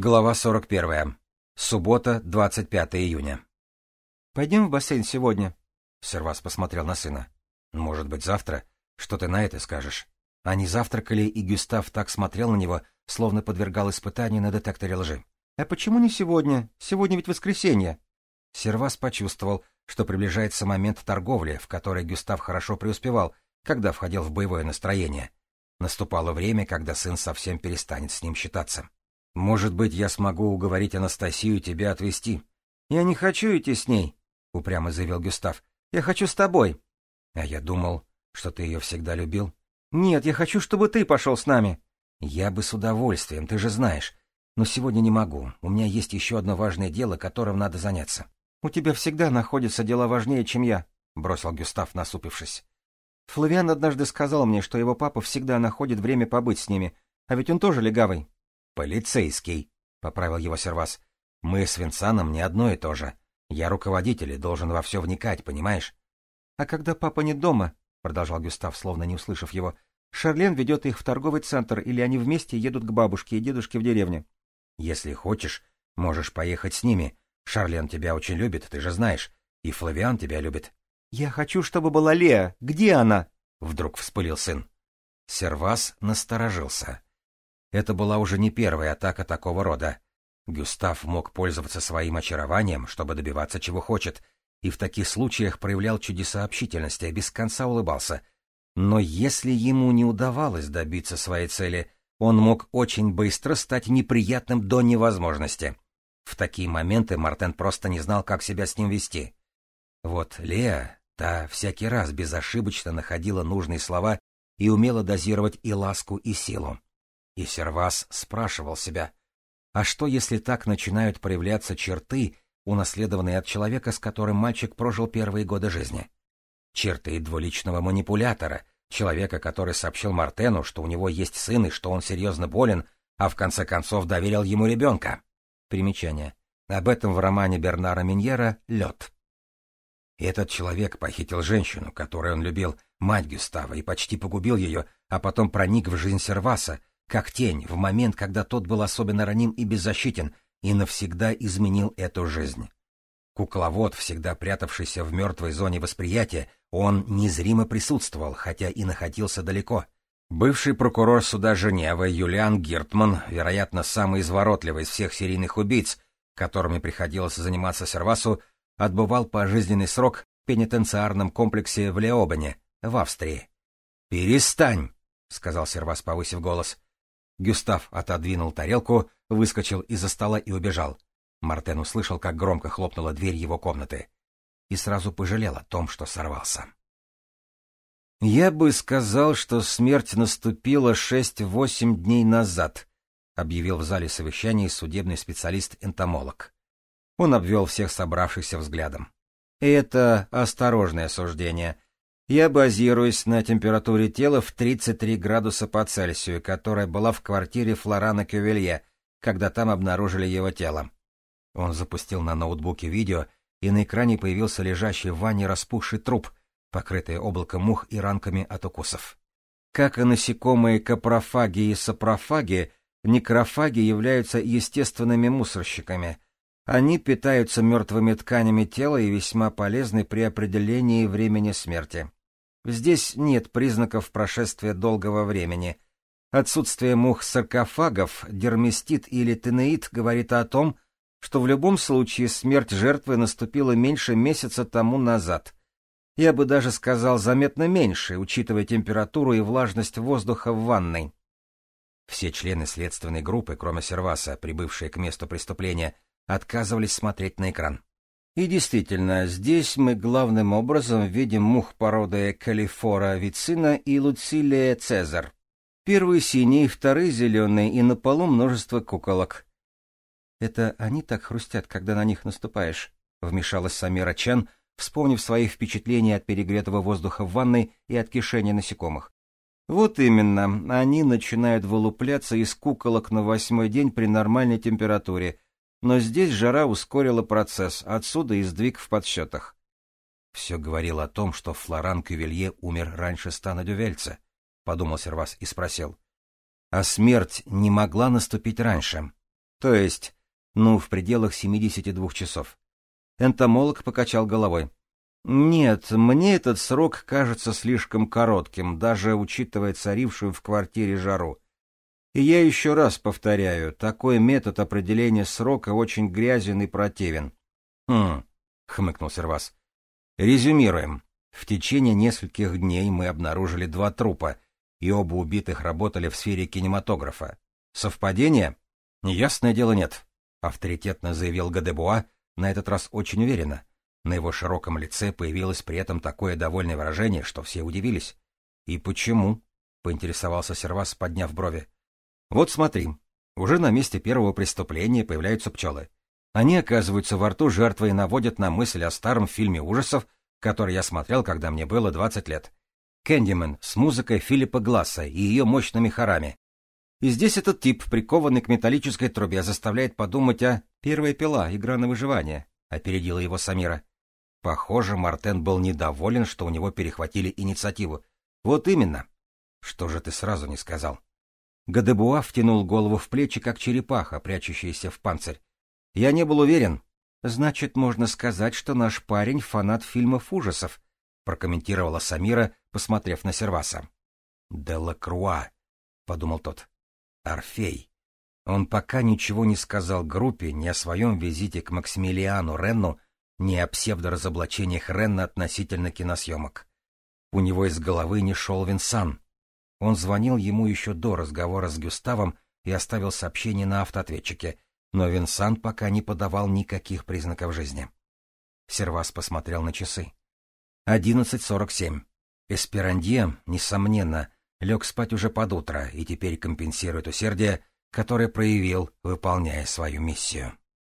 Глава 41. Суббота, 25 июня. «Пойдем в бассейн сегодня?» Сервас посмотрел на сына. «Может быть, завтра? Что ты на это скажешь?» Они завтракали, и Гюстав так смотрел на него, словно подвергал испытанию на детекторе лжи. «А почему не сегодня? Сегодня ведь воскресенье». Сервас почувствовал, что приближается момент торговли, в которой Гюстав хорошо преуспевал, когда входил в боевое настроение. Наступало время, когда сын совсем перестанет с ним считаться. «Может быть, я смогу уговорить Анастасию тебя отвезти?» «Я не хочу идти с ней», — упрямо заявил Гюстав. «Я хочу с тобой». «А я думал, что ты ее всегда любил». «Нет, я хочу, чтобы ты пошел с нами». «Я бы с удовольствием, ты же знаешь. Но сегодня не могу. У меня есть еще одно важное дело, которым надо заняться». «У тебя всегда находятся дела важнее, чем я», — бросил Гюстав, насупившись. Флавиан однажды сказал мне, что его папа всегда находит время побыть с ними, а ведь он тоже легавый. «Полицейский», — поправил его Сервас. «Мы с Винсаном не одно и то же. Я руководитель и должен во все вникать, понимаешь?» «А когда папа не дома», — продолжал Гюстав, словно не услышав его, — «Шарлен ведет их в торговый центр, или они вместе едут к бабушке и дедушке в деревню». «Если хочешь, можешь поехать с ними. Шарлен тебя очень любит, ты же знаешь. И Флавиан тебя любит. «Я хочу, чтобы была Леа. Где она?» — вдруг вспылил сын. Сервас насторожился. Это была уже не первая атака такого рода. Гюстав мог пользоваться своим очарованием, чтобы добиваться чего хочет, и в таких случаях проявлял чудеса общительности, без конца улыбался. Но если ему не удавалось добиться своей цели, он мог очень быстро стать неприятным до невозможности. В такие моменты Мартен просто не знал, как себя с ним вести. Вот Леа Та всякий раз безошибочно находила нужные слова и умела дозировать и ласку, и силу. И Сервас спрашивал себя, а что если так начинают проявляться черты, унаследованные от человека, с которым мальчик прожил первые годы жизни? Черты двуличного манипулятора, человека, который сообщил Мартену, что у него есть сын и что он серьезно болен, а в конце концов доверил ему ребенка. Примечание. Об этом в романе Бернара Миньера «Лед». Этот человек похитил женщину, которую он любил, мать Гюстава, и почти погубил ее, а потом проник в жизнь Серваса, как тень, в момент, когда тот был особенно раним и беззащитен, и навсегда изменил эту жизнь. Кукловод, всегда прятавшийся в мертвой зоне восприятия, он незримо присутствовал, хотя и находился далеко. Бывший прокурор суда Женевы Юлиан Гиртман, вероятно, самый изворотливый из всех серийных убийц, которыми приходилось заниматься Сервасу, отбывал пожизненный срок в пенитенциарном комплексе в Леобане, в Австрии. «Перестань!» — сказал Сервас, повысив голос. Гюстав отодвинул тарелку, выскочил из-за стола и убежал. Мартен услышал, как громко хлопнула дверь его комнаты. И сразу пожалел о том, что сорвался. «Я бы сказал, что смерть наступила шесть-восемь дней назад», — объявил в зале совещаний судебный специалист-энтомолог. Он обвел всех собравшихся взглядом. Это осторожное суждение. Я базируюсь на температуре тела в 33 градуса по Цельсию, которая была в квартире Флорана Кювелье, когда там обнаружили его тело. Он запустил на ноутбуке видео, и на экране появился лежащий в ванне распухший труп, покрытый облаком мух и ранками от укусов. Как и насекомые капрофаги и сапрофаги, некрофаги являются естественными мусорщиками — они питаются мертвыми тканями тела и весьма полезны при определении времени смерти. Здесь нет признаков прошествия долгого времени. Отсутствие мух-саркофагов, дермистит или тенеид говорит о том, что в любом случае смерть жертвы наступила меньше месяца тому назад. Я бы даже сказал заметно меньше, учитывая температуру и влажность воздуха в ванной. Все члены следственной группы, кроме Серваса, прибывшие к месту преступления, отказывались смотреть на экран. И действительно, здесь мы главным образом видим мух породы Калифора вицина и Луцилия цезар. Первые синие, вторые зеленые, и на полу множество куколок. «Это они так хрустят, когда на них наступаешь», — вмешалась Самира Чан, вспомнив свои впечатления от перегретого воздуха в ванной и от кишения насекомых. Вот именно, они начинают вылупляться из куколок на восьмой день при нормальной температуре, но здесь жара ускорила процесс, отсюда и сдвиг в подсчетах. Все говорило о том, что Флоран Кювелье умер раньше Стана Дювельца, — подумал Сервас и спросил. А смерть не могла наступить раньше? То есть, ну, в пределах 72 часов. Энтомолог покачал головой. Нет, мне этот срок кажется слишком коротким, даже учитывая царившую в квартире жару. И я еще раз повторяю, такой метод определения срока очень грязен и противен. Хм, хмыкнул Сервас. Резюмируем. В течение нескольких дней мы обнаружили два трупа, и оба убитых работали в сфере кинематографа. Совпадение? Ясное дело нет, авторитетно заявил Гадебуа, на этот раз очень уверенно. На его широком лице появилось при этом такое довольное выражение, что все удивились. «И почему?» — поинтересовался Сервас, подняв брови. «Вот смотри, уже на месте первого преступления появляются пчелы. Они оказываются во рту жертвы и наводят на мысль о старом фильме ужасов, который я смотрел, когда мне было 20 лет. Кэндимен с музыкой Филиппа Гласса и ее мощными хорами. И здесь этот тип, прикованный к металлической трубе, заставляет подумать о «Первая пила. Игра на выживание», — опередила его Самира. Похоже, Мартен был недоволен, что у него перехватили инициативу. Вот именно. Что же ты сразу не сказал? Гадебуа втянул голову в плечи, как черепаха, прячущаяся в панцирь. Я не был уверен. Значит, можно сказать, что наш парень фанат фильмов ужасов, прокомментировала Самира, посмотрев на Серваса. Делакруа, подумал тот. Орфей. Он пока ничего не сказал группе ни о своем визите к Максимилиану Ренну, ни о псевдоразоблачениях Ренна относительно киносъемок. У него из головы не шел Винсан. Он звонил ему еще до разговора с Гюставом и оставил сообщение на автоответчике, но Винсан пока не подавал никаких признаков жизни. Сервас посмотрел на часы. Одиннадцать сорок семь. Эсперандье, несомненно, лег спать уже под утро и теперь компенсирует усердие, которое проявил, выполняя свою миссию.